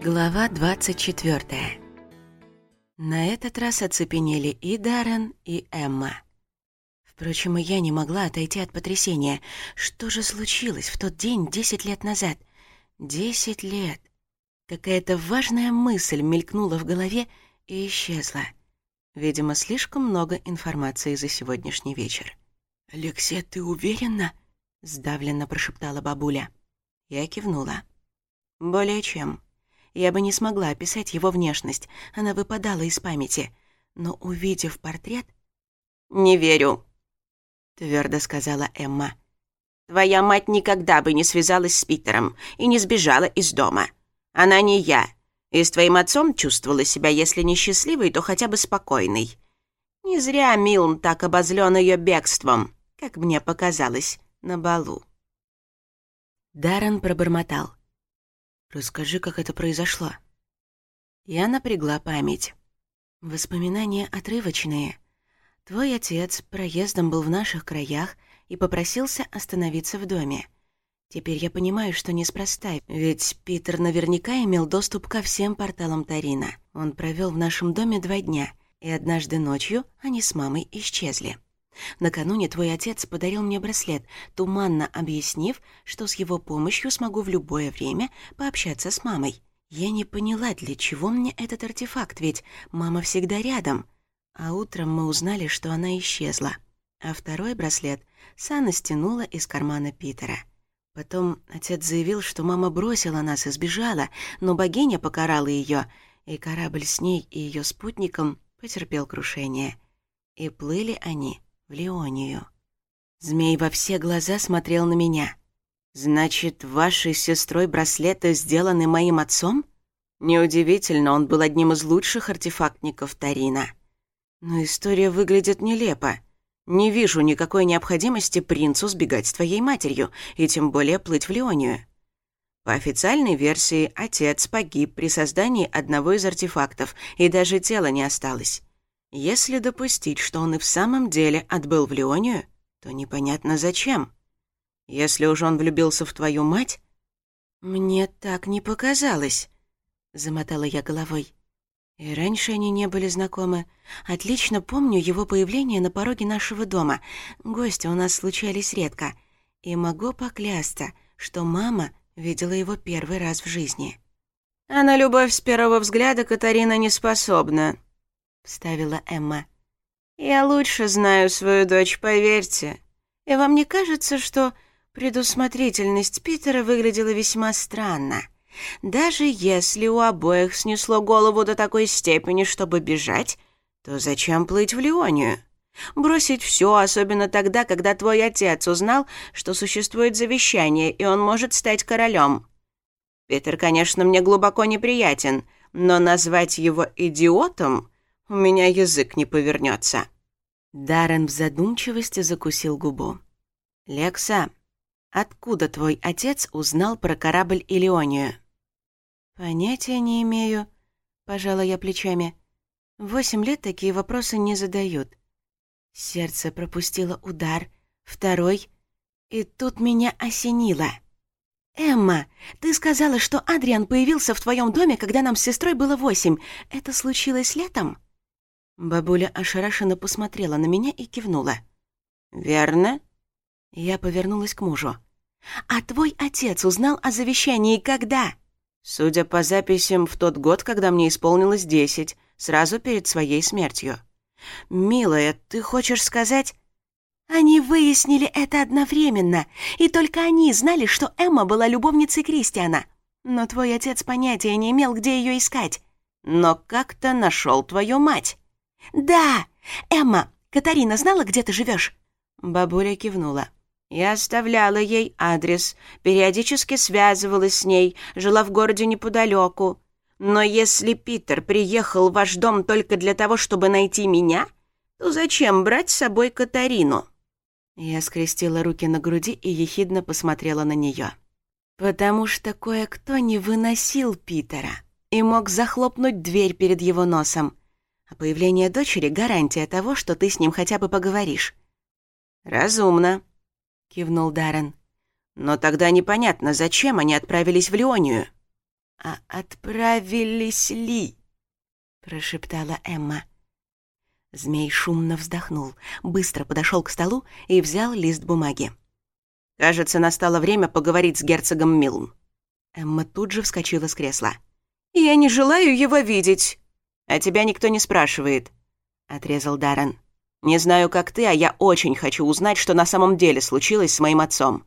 Глава 24. На этот раз оцепенели и Даррен, и Эмма. Впрочем, я не могла отойти от потрясения. Что же случилось в тот день десять лет назад? Десять лет. Какая-то важная мысль мелькнула в голове и исчезла. Видимо, слишком много информации за сегодняшний вечер. «Лексе, ты уверена?» — сдавленно прошептала бабуля. Я кивнула. «Более чем», я бы не смогла описать его внешность, она выпадала из памяти. Но увидев портрет... «Не верю», — твердо сказала Эмма. «Твоя мать никогда бы не связалась с Питером и не сбежала из дома. Она не я. И с твоим отцом чувствовала себя, если не счастливой, то хотя бы спокойной. Не зря Милн так обозлен ее бегством, как мне показалось, на балу». Даррен пробормотал. Расскажи, как это произошло». Я напрягла память. Воспоминания отрывочные. Твой отец проездом был в наших краях и попросился остановиться в доме. Теперь я понимаю, что неспроста, ведь Питер наверняка имел доступ ко всем порталам Тарина. Он провел в нашем доме два дня, и однажды ночью они с мамой исчезли. Накануне твой отец подарил мне браслет, туманно объяснив, что с его помощью смогу в любое время пообщаться с мамой. Я не поняла, для чего мне этот артефакт, ведь мама всегда рядом. А утром мы узнали, что она исчезла. А второй браслет Сана стянула из кармана Питера. Потом отец заявил, что мама бросила нас и сбежала, но богиня покарала ее, и корабль с ней и ее спутником потерпел крушение. И плыли они в Леонию. Змей во все глаза смотрел на меня. «Значит, вашей сестрой браслеты сделаны моим отцом?» Неудивительно, он был одним из лучших артефактников Тарина. Но история выглядит нелепо. Не вижу никакой необходимости принцу сбегать с твоей матерью, и тем более плыть в Леонию. По официальной версии, отец погиб при создании одного из артефактов, и даже тела не осталось. Если допустить, что он и в самом деле отбыл в Леонию, то непонятно зачем. Если уж он влюбился в твою мать... «Мне так не показалось», — замотала я головой. И раньше они не были знакомы. Отлично помню его появление на пороге нашего дома. Гости у нас случались редко. И могу поклясться, что мама видела его первый раз в жизни. «А на любовь с первого взгляда Катарина не способна», вставила Эмма. «Я лучше знаю свою дочь, поверьте. И вам не кажется, что предусмотрительность Питера выглядела весьма странно? Даже если у обоих снесло голову до такой степени, чтобы бежать, то зачем плыть в Леонию? Бросить все, особенно тогда, когда твой отец узнал, что существует завещание, и он может стать королем. Питер, конечно, мне глубоко неприятен, но назвать его идиотом — у меня язык не повернется. Даррен в задумчивости закусил губу. «Лекса, откуда твой отец узнал про корабль Илионию?» «Понятия не имею», — пожала я плечами. «Восемь лет такие вопросы не задают». Сердце пропустило удар, второй, и тут меня осенило. «Эмма, ты сказала, что Адриан появился в твоем доме, когда нам с сестрой было восемь. Это случилось летом?» Бабуля ошарашенно посмотрела на меня и кивнула. «Верно?» Я повернулась к мужу. «А твой отец узнал о завещании когда?» «Судя по записям, в тот год, когда мне исполнилось десять, сразу перед своей смертью». «Милая, ты хочешь сказать...» «Они выяснили это одновременно, и только они знали, что Эмма была любовницей Кристиана. Но твой отец понятия не имел, где ее искать». «Но как-то нашел твою мать». «Да! Эмма, Катарина знала, где ты живешь?» Бабуля кивнула. Я оставляла ей адрес, периодически связывалась с ней, жила в городе неподалеку. Но если Питер приехал в ваш дом только для того, чтобы найти меня, то зачем брать с собой Катарину?» Я скрестила руки на груди и ехидно посмотрела на нее. «Потому что кое-кто не выносил Питера и мог захлопнуть дверь перед его носом, а появление дочери — гарантия того, что ты с ним хотя бы поговоришь». «Разумно», — кивнул Даррен. «Но тогда непонятно, зачем они отправились в Леонию». «А отправились ли?» — прошептала Эмма. Змей шумно вздохнул, быстро подошел к столу и взял лист бумаги. «Кажется, настало время поговорить с герцогом Милн». Эмма тут же вскочила с кресла. «Я не желаю его видеть!» «А тебя никто не спрашивает», — отрезал Даррен. «Не знаю, как ты, а я очень хочу узнать, что на самом деле случилось с моим отцом.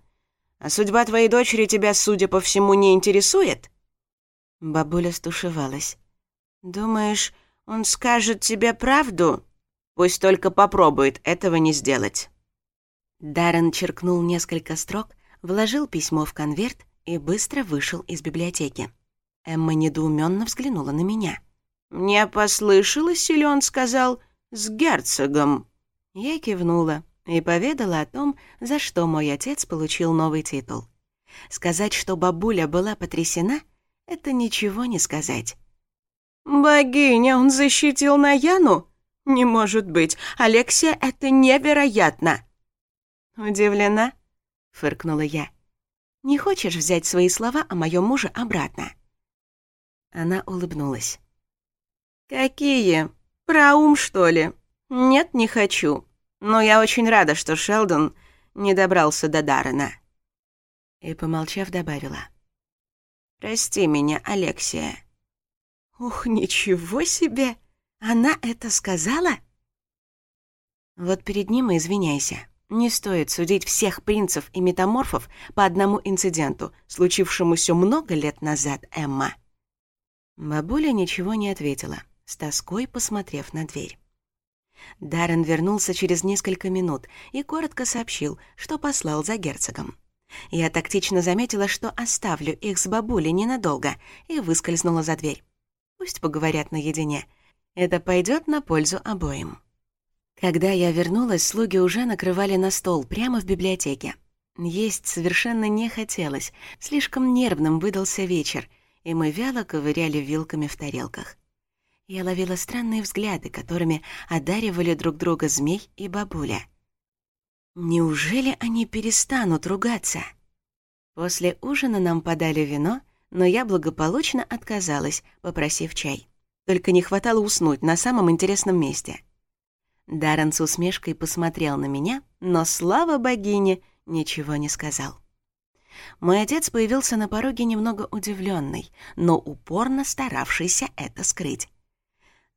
А судьба твоей дочери тебя, судя по всему, не интересует?» Бабуля стушевалась. «Думаешь, он скажет тебе правду? Пусть только попробует этого не сделать». Даррен черкнул несколько строк, вложил письмо в конверт и быстро вышел из библиотеки. Эмма недоуменно взглянула на меня. «Мне послышалось, или он сказал, с герцогом?» Я кивнула и поведала о том, за что мой отец получил новый титул. Сказать, что бабуля была потрясена, это ничего не сказать. «Богиня, он защитил Наяну? Не может быть! Алексия, это невероятно!» «Удивлена?» — фыркнула я. «Не хочешь взять свои слова о моем муже обратно?» Она улыбнулась. «Какие? Про ум, что ли? Нет, не хочу. Но я очень рада, что Шелдон не добрался до Даррена». И, помолчав, добавила. «Прости меня, Алексия». «Ух, ничего себе! Она это сказала?» «Вот перед ним и извиняйся. Не стоит судить всех принцев и метаморфов по одному инциденту, случившемуся много лет назад, Эмма». Бабуля ничего не ответила с тоской посмотрев на дверь. Даррен вернулся через несколько минут и коротко сообщил, что послал за герцогом. Я тактично заметила, что оставлю их с бабулей ненадолго, и выскользнула за дверь. Пусть поговорят наедине. Это пойдет на пользу обоим. Когда я вернулась, слуги уже накрывали на стол прямо в библиотеке. Есть совершенно не хотелось, слишком нервным выдался вечер, и мы вяло ковыряли вилками в тарелках. Я ловила странные взгляды, которыми одаривали друг друга змей и бабуля. Неужели они перестанут ругаться? После ужина нам подали вино, но я благополучно отказалась, попросив чай. Только не хватало уснуть на самом интересном месте. Даррен с усмешкой посмотрел на меня, но, слава богине, ничего не сказал. Мой отец появился на пороге немного удивленный, но упорно старавшийся это скрыть.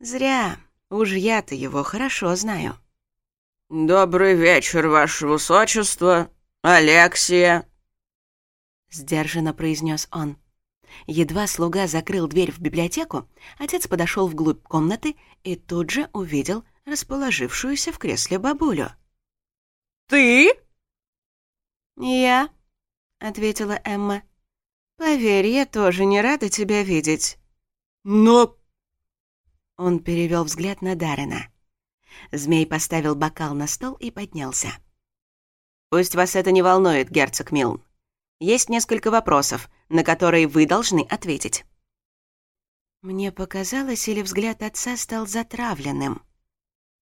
Зря. Уж я-то его хорошо знаю. «Добрый вечер, ваше высочество, Алексия!» Сдержанно произнес он. Едва слуга закрыл дверь в библиотеку, отец подошел вглубь комнаты и тут же увидел расположившуюся в кресле бабулю. «Ты?» «Я», — ответила Эмма. «Поверь, я тоже не рада тебя видеть». «Но он перевел взгляд на Дарина. Змей поставил бокал на стол и поднялся. «Пусть вас это не волнует, герцог Милн. Есть несколько вопросов, на которые вы должны ответить». Мне показалось, или взгляд отца стал затравленным.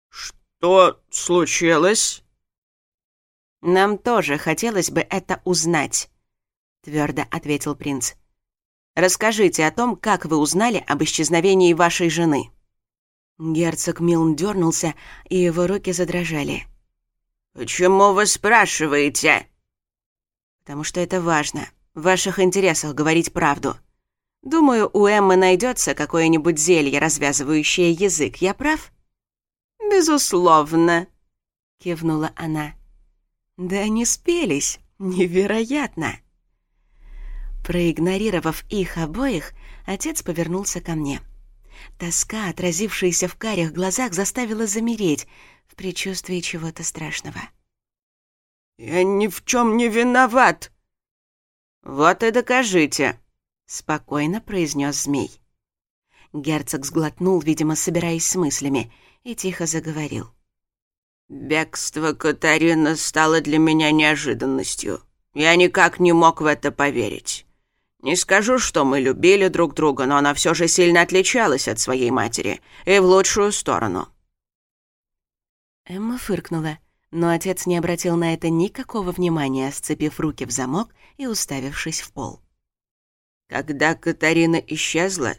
«Что случилось?» «Нам тоже хотелось бы это узнать», — твердо ответил принц. «Расскажите о том, как вы узнали об исчезновении вашей жены». Герцог Милн дернулся, и его руки задрожали. «Почему вы спрашиваете?» «Потому что это важно. В ваших интересах говорить правду. Думаю, у Эммы найдется какое-нибудь зелье, развязывающее язык. Я прав?» «Безусловно», — кивнула она. «Да они спелись. Невероятно!» Проигнорировав их обоих, отец повернулся ко мне. Тоска, отразившаяся в карих глазах, заставила замереть в предчувствии чего-то страшного. «Я ни в чем не виноват!» «Вот и докажите!» — спокойно произнес змей. Герцог сглотнул, видимо, собираясь с мыслями, и тихо заговорил. «Бегство Катарина стало для меня неожиданностью. Я никак не мог в это поверить. Не скажу, что мы любили друг друга, но она все же сильно отличалась от своей матери. И в лучшую сторону. Эмма фыркнула, но отец не обратил на это никакого внимания, сцепив руки в замок и уставившись в пол. «Когда Катарина исчезла,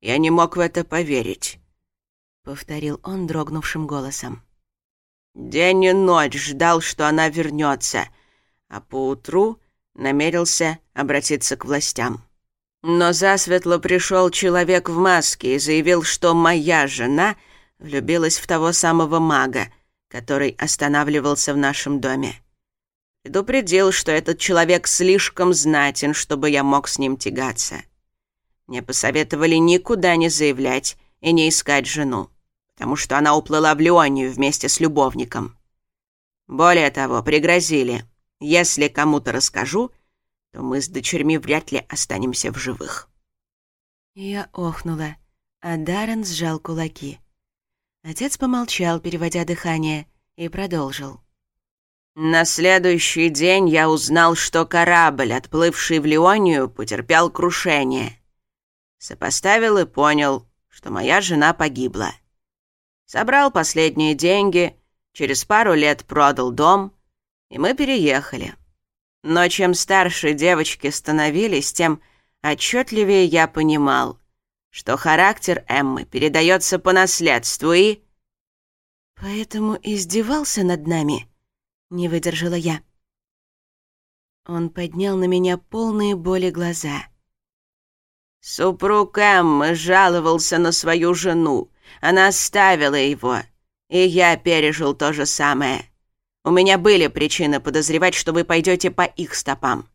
я не мог в это поверить», — повторил он дрогнувшим голосом. «День и ночь ждал, что она вернется, а поутру...» намерился обратиться к властям. Но засветло пришел человек в маске и заявил, что моя жена влюбилась в того самого мага, который останавливался в нашем доме. Предупредил, что этот человек слишком знатен, чтобы я мог с ним тягаться. Мне посоветовали никуда не заявлять и не искать жену, потому что она уплыла в Леонию вместе с любовником. Более того, пригрозили — если кому-то расскажу, то мы с дочерьми вряд ли останемся в живых». Я охнула, а Даррен сжал кулаки. Отец помолчал, переводя дыхание, и продолжил. На следующий день я узнал, что корабль, отплывший в Леонию, потерпел крушение. Сопоставил и понял, что моя жена погибла. Собрал последние деньги, через пару лет продал дом, и мы переехали. Но чем старше девочки становились, тем отчетливее я понимал, что характер Эммы передается по наследству и... «Поэтому издевался над нами?» — не выдержала я. Он поднял на меня полные боли глаза. «Супруг Эммы жаловался на свою жену. Она оставила его. И я пережил то же самое. У меня были причины подозревать, что вы пойдете по их стопам.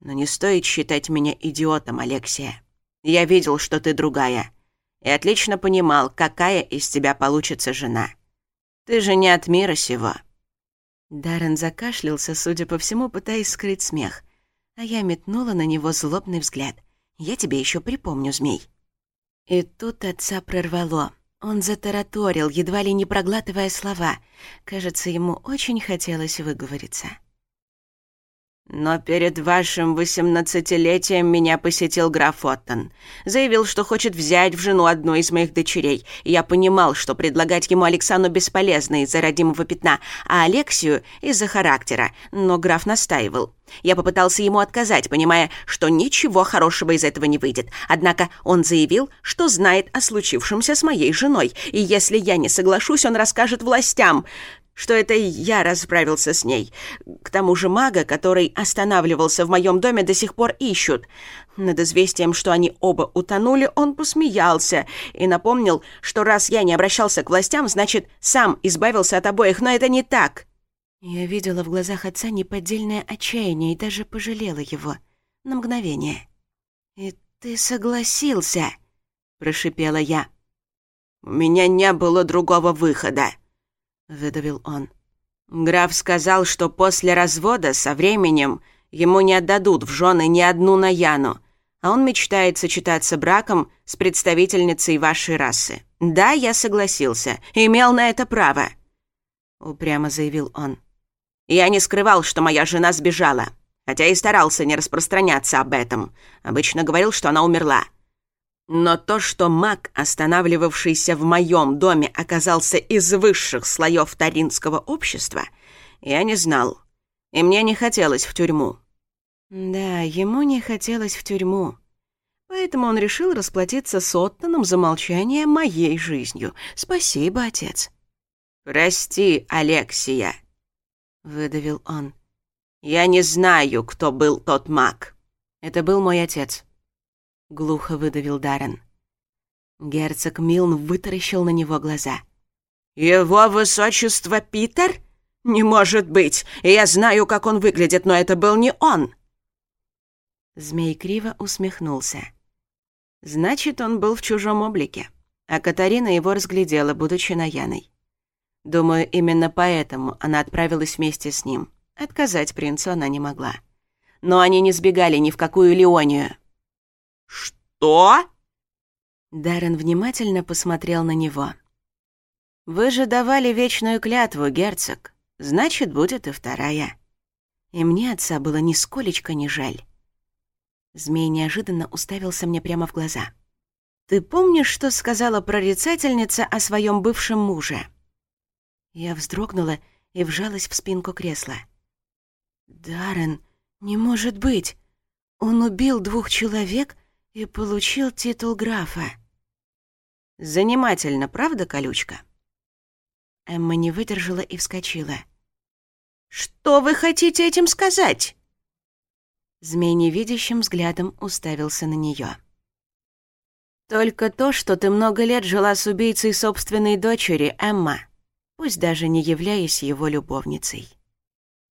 Но не стоит считать меня идиотом, Алексия. Я видел, что ты другая. И отлично понимал, какая из тебя получится жена. Ты же не от мира сего». Даррен закашлялся, судя по всему, пытаясь скрыть смех. А я метнула на него злобный взгляд. «Я тебе еще припомню, змей». И тут отца прорвало. Он затараторил, едва ли не проглатывая слова. Кажется, ему очень хотелось выговориться. Но перед вашим восемнадцатилетием меня посетил граф Оттон. Заявил, что хочет взять в жену одну из моих дочерей. Я понимал, что предлагать ему Александру бесполезно из-за родимого пятна, а Алексию из-за характера, но граф настаивал. Я попытался ему отказать, понимая, что ничего хорошего из этого не выйдет. Однако он заявил, что знает о случившемся с моей женой, и если я не соглашусь, он расскажет властям что это я расправился с ней. К тому же мага, который останавливался в моем доме, до сих пор ищут. Над известием, что они оба утонули, он посмеялся и напомнил, что раз я не обращался к властям, значит, сам избавился от обоих, но это не так. Я видела в глазах отца неподдельное отчаяние и даже пожалела его. На мгновение. «И ты согласился?» – прошипела я. «У меня не было другого выхода», выдавил он. Граф сказал, что после развода со временем ему не отдадут в жены ни одну Наяну, а он мечтает сочетаться браком с представительницей вашей расы. Да, я согласился, имел на это право. Упрямо заявил он. Я не скрывал, что моя жена сбежала, хотя и старался не распространяться об этом. Обычно говорил, что она умерла. Но то, что маг, останавливавшийся в моем доме, оказался из высших слоев таринского общества, я не знал. И мне не хотелось в тюрьму. Да, ему не хотелось в тюрьму. Поэтому он решил расплатиться с Оттоном за молчание моей жизнью. Спасибо, отец. «Прости, Алексия», — выдавил он. «Я не знаю, кто был тот маг». Это был мой отец. глухо выдавил Даррен. Герцог Милн вытаращил на него глаза. «Его высочество Питер? Не может быть! Я знаю, как он выглядит, но это был не он!» Змей криво усмехнулся. «Значит, он был в чужом облике, а Катарина его разглядела, будучи наяной. Думаю, именно поэтому она отправилась вместе с ним. Отказать принцу она не могла. Но они «Что?» Даррен внимательно посмотрел на него. «Вы же давали вечную клятву, герцог. Значит, будет и вторая». И мне отца было нисколечко не жаль. Змей неожиданно уставился мне прямо в глаза. «Ты помнишь, что сказала прорицательница о своем бывшем муже?» Я вздрогнула и вжалась в спинку кресла. «Даррен, не может быть! Он убил двух человек и получил титул графа. Занимательно, правда, колючка? Эмма не выдержала и вскочила. «Что вы хотите этим сказать?» Змей невидящим взглядом уставился на нее. «Только то, что ты много лет жила с убийцей собственной дочери, Эмма, пусть даже не являясь его любовницей».